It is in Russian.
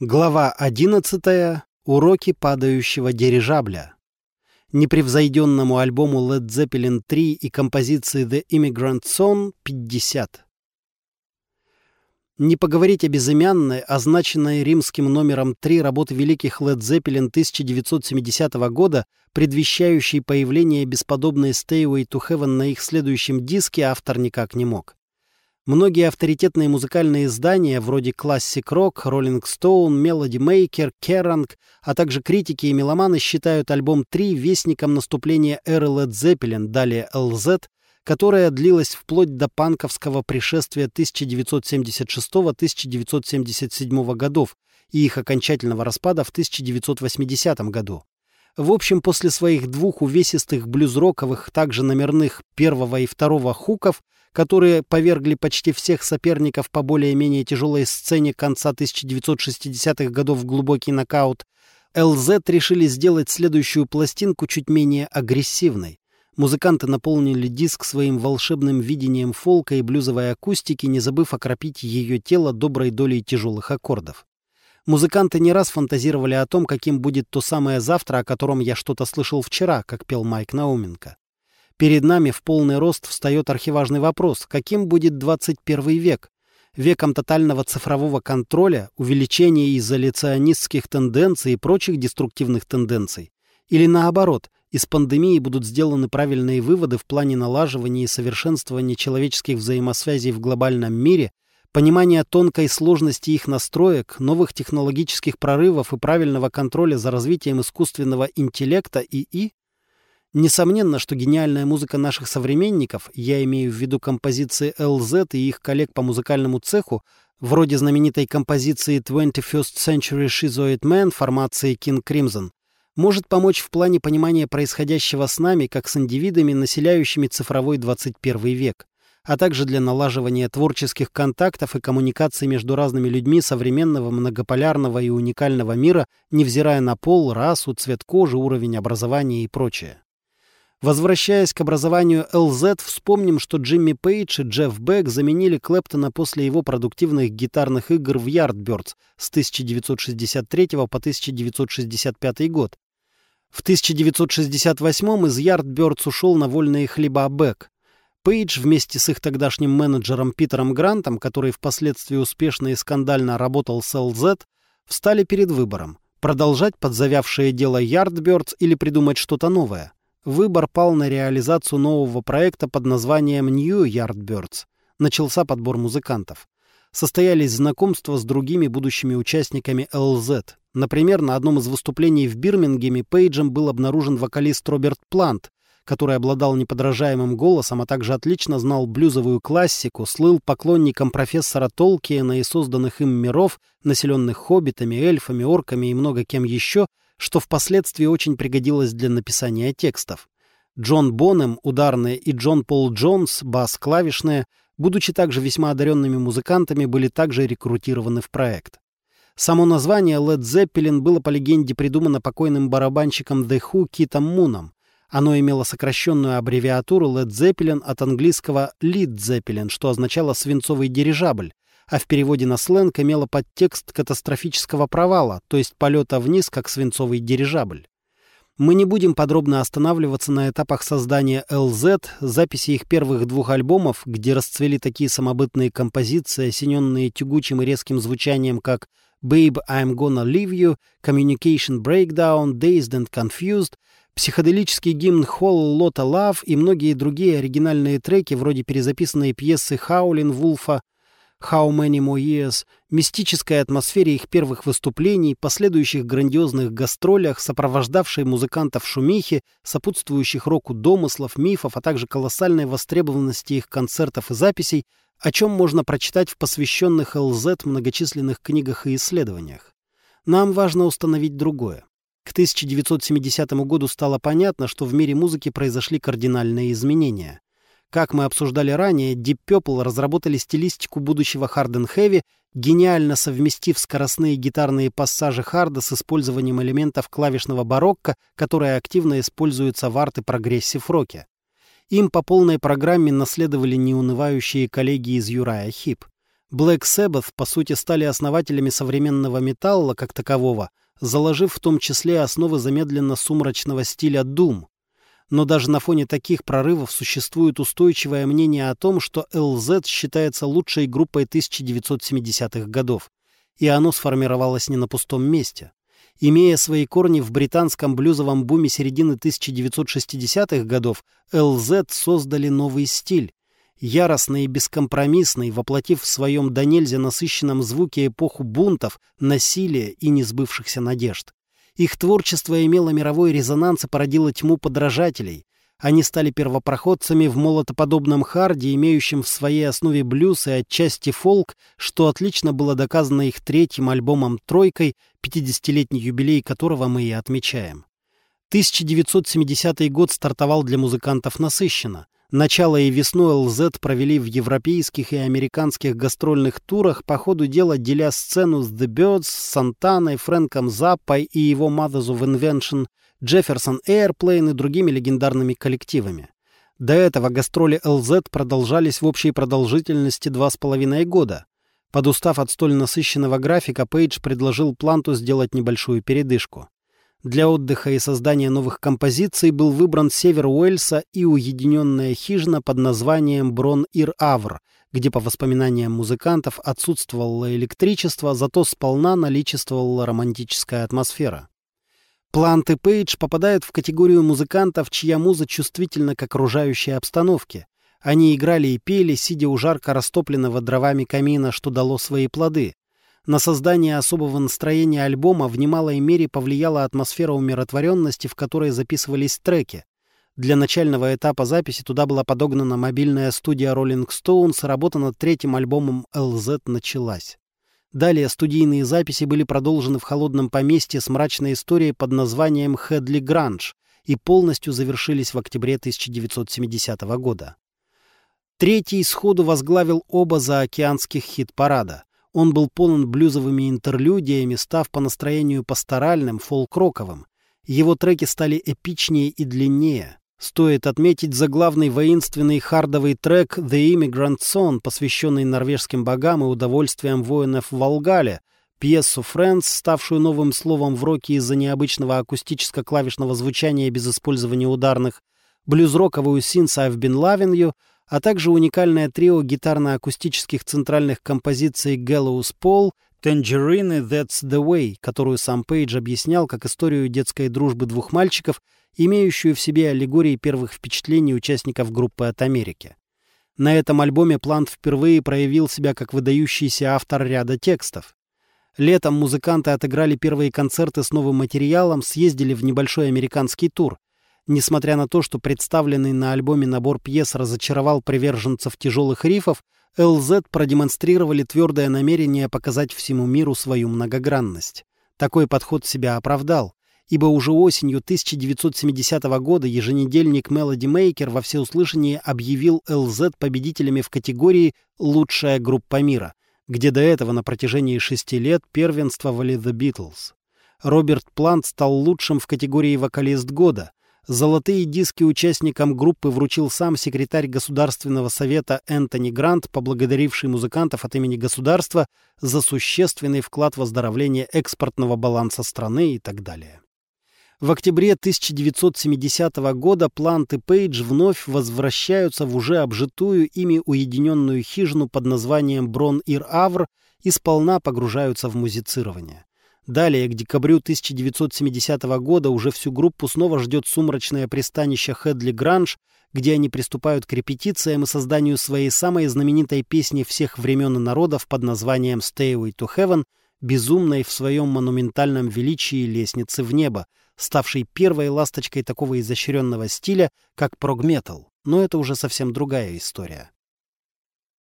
Глава 11. Уроки падающего дирижабля. Непревзойденному альбому Led Zeppelin 3 и композиции The Immigrant Song 50. Не поговорить о безымянной, означенной римским номером 3 работы великих Led Zeppelin 1970 года, предвещающей появление бесподобной Stayway to Heaven на их следующем диске, автор никак не мог. Многие авторитетные музыкальные издания, вроде Classic Rock, Rolling Stone, Melody Maker, Kerrang, а также критики и меломаны считают альбом 3 вестником наступления эры Led Zeppelin, далее LZ, которая длилась вплоть до панковского пришествия 1976-1977 годов и их окончательного распада в 1980 году. В общем, после своих двух увесистых блюзроковых, также номерных первого и второго хуков, которые повергли почти всех соперников по более-менее тяжелой сцене конца 1960-х годов в глубокий нокаут, LZ решили сделать следующую пластинку чуть менее агрессивной. Музыканты наполнили диск своим волшебным видением фолка и блюзовой акустики, не забыв окропить ее тело доброй долей тяжелых аккордов. Музыканты не раз фантазировали о том, каким будет то самое завтра, о котором я что-то слышал вчера, как пел Майк Науменко. Перед нами в полный рост встает архиважный вопрос, каким будет 21 век? Веком тотального цифрового контроля, увеличения изоляционистских тенденций и прочих деструктивных тенденций? Или наоборот, из пандемии будут сделаны правильные выводы в плане налаживания и совершенствования человеческих взаимосвязей в глобальном мире – Понимание тонкой сложности их настроек, новых технологических прорывов и правильного контроля за развитием искусственного интеллекта ИИ? Несомненно, что гениальная музыка наших современников, я имею в виду композиции LZ и их коллег по музыкальному цеху, вроде знаменитой композиции 21st Century Schizoid Man формации King Crimson, может помочь в плане понимания происходящего с нами, как с индивидами, населяющими цифровой 21 век а также для налаживания творческих контактов и коммуникаций между разными людьми современного многополярного и уникального мира, невзирая на пол, расу, цвет кожи, уровень образования и прочее. Возвращаясь к образованию LZ, вспомним, что Джимми Пейдж и Джефф Бек заменили Клэптона после его продуктивных гитарных игр в Yardbirds с 1963 по 1965 год. В 1968 из Yardbirds ушел на вольные хлеба Бек. Пейдж вместе с их тогдашним менеджером Питером Грантом, который впоследствии успешно и скандально работал с LZ, встали перед выбором – продолжать подзавявшее дело Yardbirds или придумать что-то новое. Выбор пал на реализацию нового проекта под названием New Yardbirds. Начался подбор музыкантов. Состоялись знакомства с другими будущими участниками LZ. Например, на одном из выступлений в Бирмингеме Пейджем был обнаружен вокалист Роберт Плант, который обладал неподражаемым голосом, а также отлично знал блюзовую классику, слыл поклонником профессора Толкиена и созданных им миров, населенных хоббитами, эльфами, орками и много кем еще, что впоследствии очень пригодилось для написания текстов. Джон Бонем, ударные, и Джон Пол Джонс, бас-клавишные, будучи также весьма одаренными музыкантами, были также рекрутированы в проект. Само название Led Zeppelin было по легенде придумано покойным барабанщиком The Who Китом Муном. Оно имело сокращенную аббревиатуру Led Zeppelin от английского Lead Zeppelin, что означало «свинцовый дирижабль», а в переводе на сленг имело подтекст катастрофического провала, то есть полета вниз, как свинцовый дирижабль. Мы не будем подробно останавливаться на этапах создания LZ, записи их первых двух альбомов, где расцвели такие самобытные композиции, осененные тягучим и резким звучанием, как «Babe, I'm Gonna Leave You», «Communication Breakdown», «Dazed and Confused», Психоделический гимн «Whole Lotta Love» и многие другие оригинальные треки, вроде перезаписанной пьесы Хаулин Вулфа «How Many More Years», мистической атмосфере их первых выступлений, последующих грандиозных гастролях, сопровождавшей музыкантов шумихи, сопутствующих року домыслов, мифов, а также колоссальной востребованности их концертов и записей, о чем можно прочитать в посвященных ЛЗ многочисленных книгах и исследованиях. Нам важно установить другое. К 1970 году стало понятно, что в мире музыки произошли кардинальные изменения. Как мы обсуждали ранее, Deep Purple разработали стилистику будущего Hard and Heavy, гениально совместив скоростные гитарные пассажи харда с использованием элементов клавишного барокко, которые активно используются в арт и прогрессив-роке. Им по полной программе наследовали неунывающие коллеги из Юрая Хип. Black Sabbath, по сути, стали основателями современного металла как такового, заложив в том числе основы замедленно-сумрачного стиля Doom. Но даже на фоне таких прорывов существует устойчивое мнение о том, что LZ считается лучшей группой 1970-х годов, и оно сформировалось не на пустом месте. Имея свои корни в британском блюзовом буме середины 1960-х годов, LZ создали новый стиль, яростный и бескомпромиссный, воплотив в своем до нельзя насыщенном звуке эпоху бунтов, насилия и несбывшихся надежд. Их творчество имело мировой резонанс и породило тьму подражателей. Они стали первопроходцами в молотоподобном харде, имеющем в своей основе блюз и отчасти фолк, что отлично было доказано их третьим альбомом «Тройкой», 50-летний юбилей которого мы и отмечаем. 1970 год стартовал для музыкантов насыщенно. Начало и весну ЛЗ провели в европейских и американских гастрольных турах, по ходу дела деля сцену с The Birds, Сантаной, Фрэнком Заппой и его Mothers of Invention, Jefferson Airplane и другими легендарными коллективами. До этого гастроли ЛЗ продолжались в общей продолжительности два с половиной года. Подустав от столь насыщенного графика, Пейдж предложил Планту сделать небольшую передышку. Для отдыха и создания новых композиций был выбран север Уэльса и уединенная хижина под названием Брон-Ир-Авр, где, по воспоминаниям музыкантов, отсутствовало электричество, зато сполна наличествовала романтическая атмосфера. Плант и Пейдж попадают в категорию музыкантов, чья муза чувствительна к окружающей обстановке. Они играли и пели, сидя у жарко растопленного дровами камина, что дало свои плоды. На создание особого настроения альбома в немалой мере повлияла атмосфера умиротворенности, в которой записывались треки. Для начального этапа записи туда была подогнана мобильная студия Rolling Stones, работа над третьим альбомом LZ началась. Далее студийные записи были продолжены в холодном поместье с мрачной историей под названием «Хедли Гранж» и полностью завершились в октябре 1970 года. Третий сходу возглавил оба заокеанских хит-парада. Он был полон блюзовыми интерлюдиями, став по настроению пасторальным, фолк-роковым. Его треки стали эпичнее и длиннее. Стоит отметить заглавный воинственный хардовый трек «The Immigrant Song», посвященный норвежским богам и удовольствиям воинов в Волгале, пьесу «Friends», ставшую новым словом в роке из-за необычного акустическо-клавишного звучания без использования ударных, блюз-роковую «Since I've Been Loving You», а также уникальное трио гитарно-акустических центральных композиций «Gallows Paul», «Tangerine» «That's the Way», которую сам Пейдж объяснял как историю детской дружбы двух мальчиков, имеющую в себе аллегории первых впечатлений участников группы от Америки. На этом альбоме Плант впервые проявил себя как выдающийся автор ряда текстов. Летом музыканты отыграли первые концерты с новым материалом, съездили в небольшой американский тур. Несмотря на то, что представленный на альбоме набор пьес разочаровал приверженцев тяжелых рифов, ЛЗ продемонстрировали твердое намерение показать всему миру свою многогранность. Такой подход себя оправдал, ибо уже осенью 1970 года еженедельник Melody Maker во всеуслышание объявил ЛЗ победителями в категории «Лучшая группа мира», где до этого на протяжении шести лет первенствовали The Beatles. Роберт Плант стал лучшим в категории «Вокалист года», Золотые диски участникам группы вручил сам секретарь Государственного совета Энтони Грант, поблагодаривший музыкантов от имени государства за существенный вклад в оздоровление экспортного баланса страны и так далее. В октябре 1970 года Плант и Пейдж вновь возвращаются в уже обжитую ими уединенную хижину под названием Брон-Ир-Авр и сполна погружаются в музицирование. Далее, к декабрю 1970 года, уже всю группу снова ждет сумрачное пристанище Хедли Гранж, где они приступают к репетициям и созданию своей самой знаменитой песни всех времен и народов под названием «Stairway to Heaven», безумной в своем монументальном величии лестницы в небо, ставшей первой ласточкой такого изощренного стиля, как прогметал. Но это уже совсем другая история.